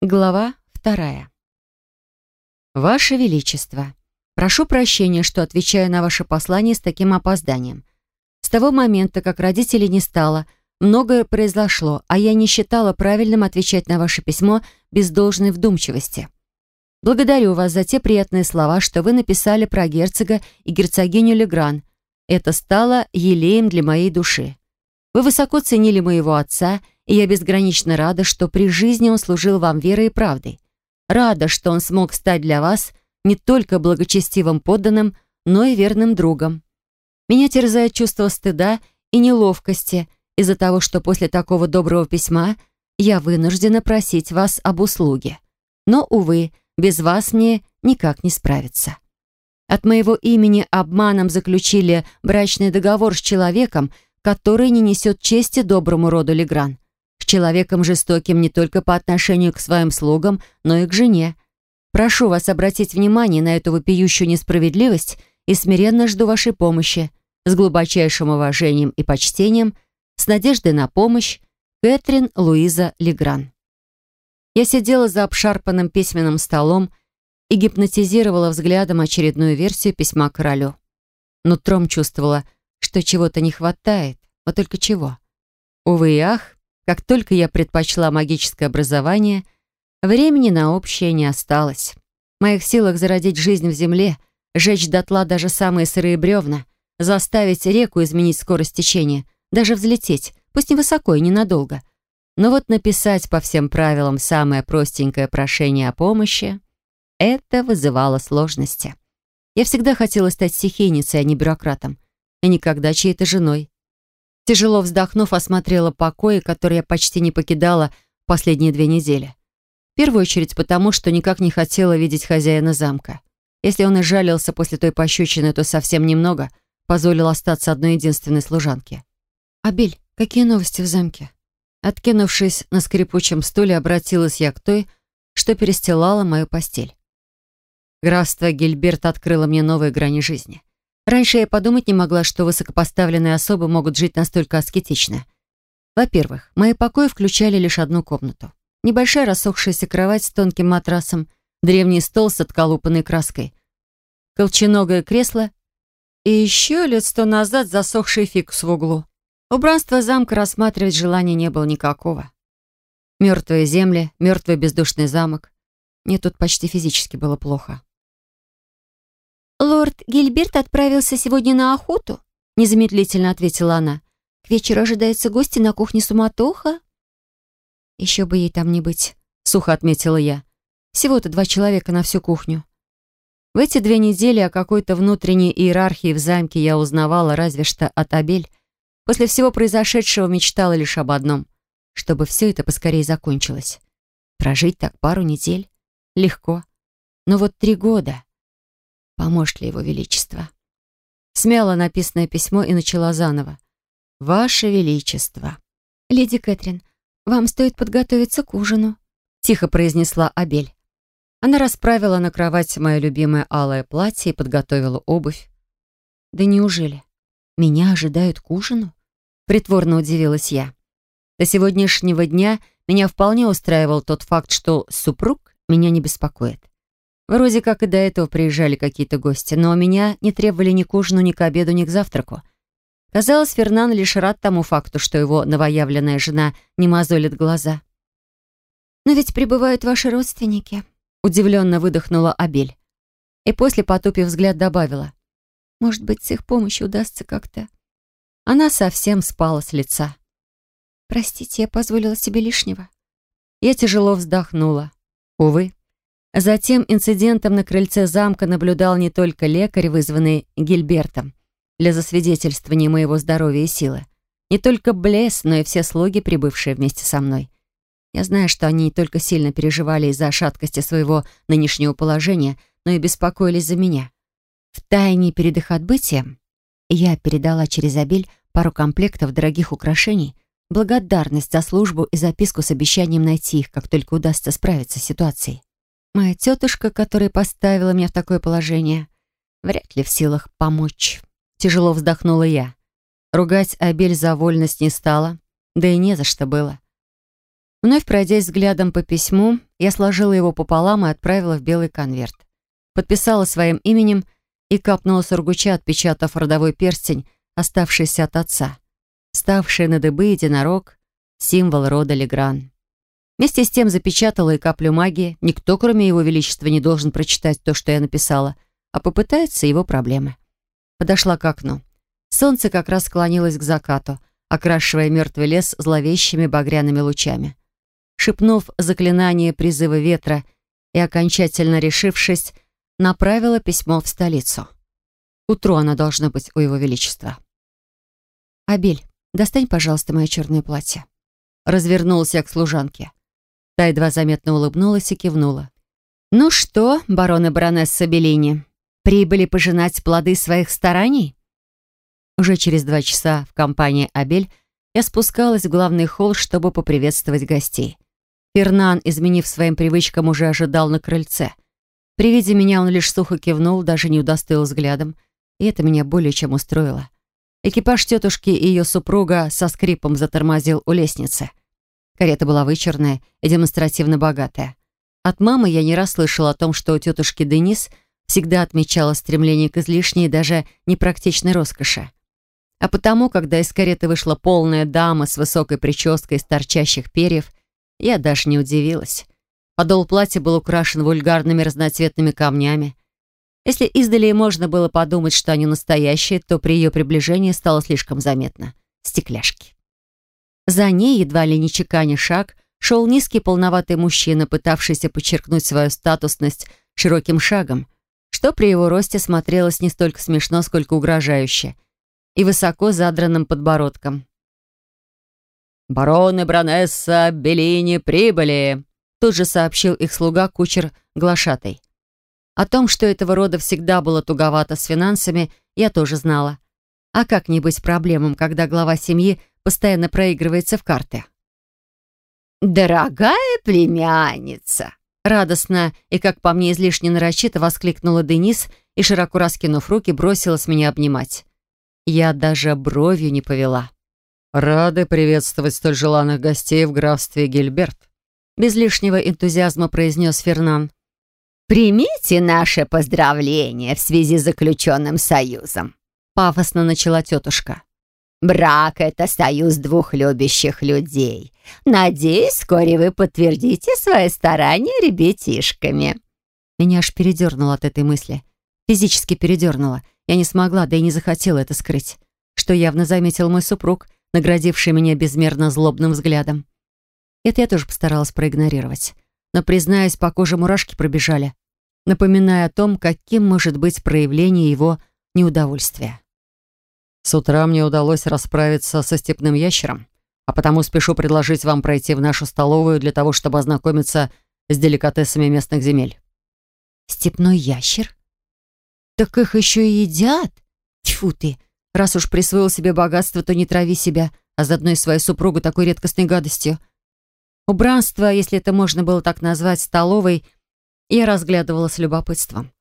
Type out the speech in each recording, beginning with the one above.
Глава вторая. Ваше Величество, прошу прощения, что отвечаю на ваше послание с таким опозданием. С того момента, как родителей не стало, многое произошло, а я не считала правильным отвечать на ваше письмо без должной вдумчивости. Благодарю вас за те приятные слова, что вы написали про герцога и герцогиню Легран. Это стало елеем для моей души. Вы высоко ценили моего отца, и я безгранично рада, что при жизни он служил вам верой и правдой. Рада, что он смог стать для вас не только благочестивым подданным, но и верным другом. Меня терзает чувство стыда и неловкости из-за того, что после такого доброго письма я вынуждена просить вас об услуге. Но, увы, без вас мне никак не справиться. От моего имени обманом заключили брачный договор с человеком, который не несет чести доброму роду Легран. Человеком жестоким не только по отношению к своим слугам, но и к жене. Прошу вас обратить внимание на эту вопиющую несправедливость и смиренно жду вашей помощи. С глубочайшим уважением и почтением, с надеждой на помощь, Кэтрин Луиза Легран. Я сидела за обшарпанным письменным столом и гипнотизировала взглядом очередную версию письма королю. Нутром чувствовала, что чего-то не хватает, вот только чего. Увы и ах, как только я предпочла магическое образование, времени на общее не осталось. В моих силах зародить жизнь в земле, сжечь дотла даже самые сырые бревна, заставить реку изменить скорость течения, даже взлететь, пусть невысоко и ненадолго. Но вот написать по всем правилам самое простенькое прошение о помощи — это вызывало сложности. Я всегда хотела стать стихийницей, а не бюрократом, и никогда чьей-то женой. Тяжело вздохнув, осмотрела покои, которые я почти не покидала последние две недели. В первую очередь потому, что никак не хотела видеть хозяина замка. Если он и жалился после той пощечины, то совсем немного позволил остаться одной единственной служанке. «Абель, какие новости в замке?» Откинувшись на скрипучем стуле, обратилась я к той, что перестилала мою постель. Графство Гильберт открыло мне новые грани жизни. Раньше я подумать не могла, что высокопоставленные особы могут жить настолько аскетично. Во-первых, мои покои включали лишь одну комнату. Небольшая рассохшаяся кровать с тонким матрасом, древний стол с отколупанной краской, колченогое кресло и еще лет сто назад засохший фикус в углу. Убранство замка рассматривать желания не было никакого. Мертвые земли, мертвый бездушный замок. Мне тут почти физически было плохо. «Лорд Гильберт отправился сегодня на охоту», — незамедлительно ответила она. «К вечеру ожидается гости на кухне суматоха». «Еще бы ей там не быть», — сухо отметила я. «Всего-то два человека на всю кухню». В эти две недели о какой-то внутренней иерархии в замке я узнавала разве что от Абель. После всего произошедшего мечтала лишь об одном — чтобы все это поскорее закончилось. Прожить так пару недель? Легко. Но вот три года... Поможет ли его величество? Смяла написанное письмо и начала заново. «Ваше Величество». «Леди Кэтрин, вам стоит подготовиться к ужину», — тихо произнесла Абель. Она расправила на кровати мое любимое алое платье и подготовила обувь. «Да неужели? Меня ожидают к ужину?» Притворно удивилась я. До сегодняшнего дня меня вполне устраивал тот факт, что супруг меня не беспокоит. Вроде как и до этого приезжали какие-то гости, но меня не требовали ни к ужину, ни к обеду, ни к завтраку. Казалось, Фернан лишь рад тому факту, что его новоявленная жена не мозолит глаза. «Но ведь прибывают ваши родственники», — удивленно выдохнула Абель. И после, потупив взгляд, добавила. «Может быть, с их помощью удастся как-то...» Она совсем спала с лица. «Простите, я позволила себе лишнего». Я тяжело вздохнула. Увы. Затем инцидентом на крыльце замка наблюдал не только лекарь, вызванный Гильбертом, для засвидетельствования моего здоровья и силы. Не только Блесс, но и все слуги, прибывшие вместе со мной. Я знаю, что они не только сильно переживали из-за шаткости своего нынешнего положения, но и беспокоились за меня. В тайне перед их отбытием я передала через Абель пару комплектов дорогих украшений, благодарность за службу и записку с обещанием найти их, как только удастся справиться с ситуацией. Моя тетушка, которая поставила меня в такое положение, вряд ли в силах помочь. Тяжело вздохнула я. Ругать Абель за вольность не стала, да и не за что было. Вновь пройдясь взглядом по письму, я сложила его пополам и отправила в белый конверт. Подписала своим именем и капнула сургуча, отпечатав родовой перстень, оставшийся от отца. Ставший на дыбы единорог — символ рода Легран. Вместе с тем запечатала и каплю магии. Никто, кроме его величества, не должен прочитать то, что я написала, а попытается его проблемы. Подошла к окну. Солнце как раз склонилось к закату, окрашивая мертвый лес зловещими багряными лучами. Шепнув заклинание призыва ветра и окончательно решившись, направила письмо в столицу. Утру оно должно быть у его величества. «Абель, достань, пожалуйста, мое черное платье». Развернулась я к служанке. Та едва заметно улыбнулась и кивнула. «Ну что, барон и баронесса Беллини, прибыли пожинать плоды своих стараний?» Уже через два часа в компании «Абель» я спускалась в главный холл, чтобы поприветствовать гостей. Фернан, изменив своим привычкам, уже ожидал на крыльце. При виде меня он лишь сухо кивнул, даже не удостоил взглядом, и это меня более чем устроило. Экипаж тетушки и ее супруга со скрипом затормозил у лестницы. Карета была вычурная и демонстративно богатая. От мамы я не раз слышала о том, что у тетушки Денис всегда отмечала стремление к излишней и даже непрактичной роскоши. А потому, когда из кареты вышла полная дама с высокой прической из торчащих перьев, я даже не удивилась. Подол платья был украшен вульгарными разноцветными камнями. Если издали можно было подумать, что они настоящие, то при ее приближении стало слишком заметно. Стекляшки. За ней, едва ли не чеканя шаг, шел низкий полноватый мужчина, пытавшийся подчеркнуть свою статусность широким шагом, что при его росте смотрелось не столько смешно, сколько угрожающе, и высоко задранным подбородком. «Барон и баронесса Беллини прибыли!» Тут же сообщил их слуга кучер Глашатай. О том, что этого рода всегда было туговато с финансами, я тоже знала. А как не быть проблемам, когда глава семьи постоянно проигрывается в карты. «Дорогая племянница!» Радостно и, как по мне, излишне нарочито воскликнула Денис и, широко раскинув руки, бросилась меня обнимать. Я даже бровью не повела. «Рады приветствовать столь желанных гостей в графстве Гильберт», без лишнего энтузиазма произнес Фернан. «Примите наше поздравление в связи с заключенным союзом», пафосно начала тетушка. Брак — это союз двух любящих людей. Надеюсь, вскоре вы подтвердите свои старания ребятишками». Меня аж передернуло от этой мысли. Физически передернуло. Я не смогла, да и не захотела это скрыть. Что явно заметил мой супруг, наградивший меня безмерно злобным взглядом. Это я тоже постаралась проигнорировать. Но, признаюсь, по коже мурашки пробежали, напоминая о том, каким может быть проявление его неудовольствия. С утра мне удалось расправиться со степным ящером, а потому спешу предложить вам пройти в нашу столовую для того, чтобы ознакомиться с деликатесами местных земель». «Степной ящер? Так их еще и едят? Тьфу ты! Раз уж присвоил себе богатство, то не трави себя, а заодно и свою супругу такой редкостной гадостью». Убранство, если это можно было так назвать, столовой, я разглядывала с любопытством.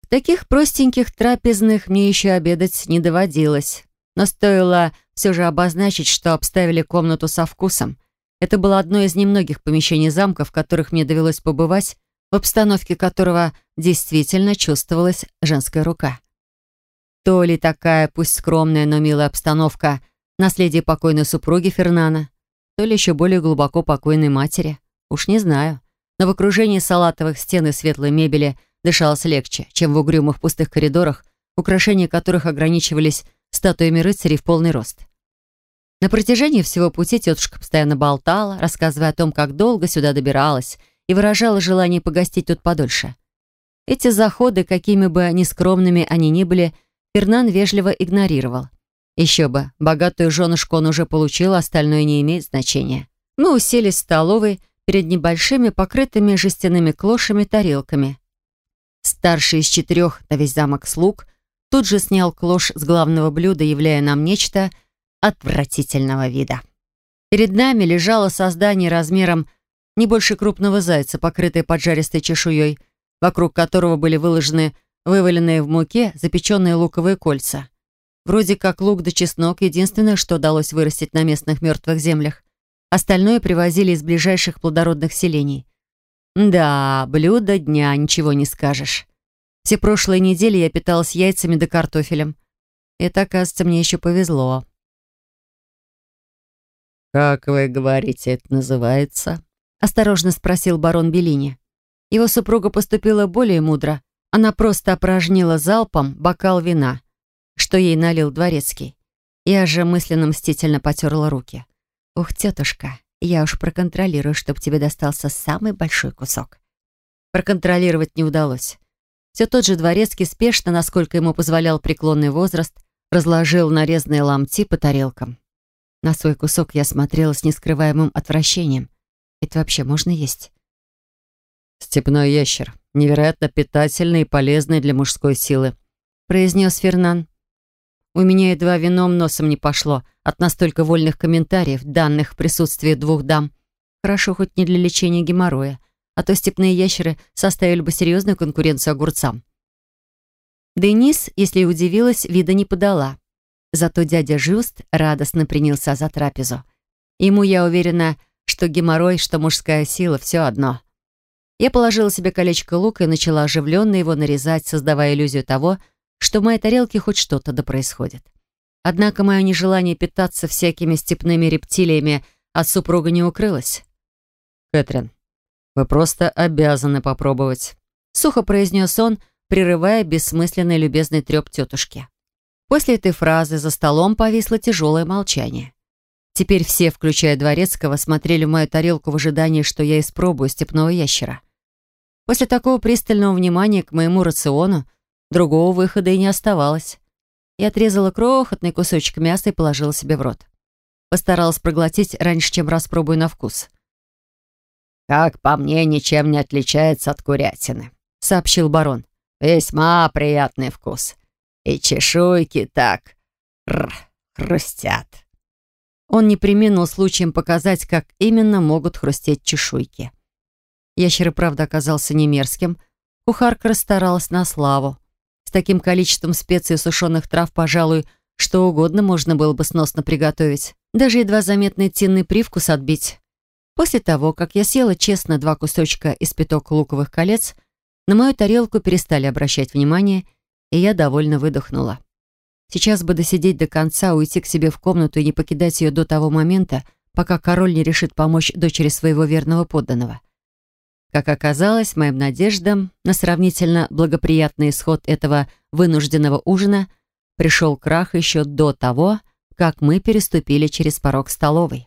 В таких простеньких трапезных мне еще обедать не доводилось. Но стоило все же обозначить, что обставили комнату со вкусом. Это было одно из немногих помещений замка, в которых мне довелось побывать, в обстановке которого действительно чувствовалась женская рука. То ли такая, пусть скромная, но милая обстановка, наследие покойной супруги Фернана, то ли еще более глубоко покойной матери. Уж не знаю. Но в окружении салатовых стен и светлой мебели дышалось легче, чем в угрюмых пустых коридорах, украшения которых ограничивались статуями рыцарей в полный рост. На протяжении всего пути тетушка постоянно болтала, рассказывая о том, как долго сюда добиралась, и выражала желание погостить тут подольше. Эти заходы, какими бы нескромными они ни были, Фернан вежливо игнорировал. Еще бы, богатую женушку он уже получил, остальное не имеет значения. Мы уселись в столовой перед небольшими, покрытыми жестяными клошами тарелками. Старший из четырех на весь замок слуг тут же снял клош с главного блюда, являя нам нечто отвратительного вида. Перед нами лежало создание размером не больше крупного зайца, покрытое поджаристой чешуей, вокруг которого были выложены вываленные в муке запеченные луковые кольца. Вроде как лук да чеснок — единственное, что удалось вырастить на местных мертвых землях. Остальное привозили из ближайших плодородных селений. Да, блюдо дня, ничего не скажешь. Все прошлые недели я питалась яйцами да картофелем. Это, оказывается, мне еще повезло. «Как вы говорите, это называется?» Осторожно спросил барон Беллини. Его супруга поступила более мудро. Она просто опорожнила залпом бокал вина, что ей налил дворецкий. Я же мысленно мстительно потерла руки. «Ух, тетушка, я уж проконтролирую, чтобы тебе достался самый большой кусок». Проконтролировать не удалось. Все тот же дворецкий спешно, насколько ему позволял преклонный возраст, разложил нарезанные ломти по тарелкам. На свой кусок я смотрела с нескрываемым отвращением. Это вообще можно есть? «Степной ящер. Невероятно питательный и полезный для мужской силы», произнес Фернан. У меня едва вином носом не пошло от настолько вольных комментариев, данных в присутствии двух дам. Хорошо хоть не для лечения геморроя, а то степные ящеры составили бы серьезную конкуренцию огурцам. Денис, если и удивилась, вида не подала. Зато дядя Жюст радостно принялся за трапезу. Ему, я уверена, что геморрой, что мужская сила — все одно. Я положила себе колечко лука и начала оживленно его нарезать, создавая иллюзию того, что в моей тарелке хоть что-то да происходит. Однако мое нежелание питаться всякими степными рептилиями от супруга не укрылось. «Кэтрин, вы просто обязаны попробовать», — сухо произнес он, прерывая бессмысленный любезный треп тетушки. После этой фразы за столом повисло тяжелое молчание. Теперь все, включая Дворецкого, смотрели в мою тарелку в ожидании, что я испробую степного ящера. После такого пристального внимания к моему рациону другого выхода и не оставалось. Я отрезала крохотный кусочек мяса и положила себе в рот. Постаралась проглотить раньше, чем распробую на вкус. «Как по мне, ничем не отличается от курятины», — сообщил барон. «Весьма приятный вкус. И чешуйки так р хрустят. Он не приминул случаем показать, как именно могут хрустеть чешуйки. Ящер и правда оказался не мерзким. Кухарка расстаралась на славу. С таким количеством специй и сушеных трав, пожалуй, что угодно можно было бы сносно приготовить. Даже едва заметный тинный привкус отбить. После того, как я съела честно два кусочка из пяток луковых колец, на мою тарелку перестали обращать внимание — и я довольно выдохнула. Сейчас бы досидеть до конца, уйти к себе в комнату и не покидать ее до того момента, пока король не решит помочь дочери своего верного подданного. Как оказалось, моим надеждам на сравнительно благоприятный исход этого вынужденного ужина пришел крах еще до того, как мы переступили через порог столовой.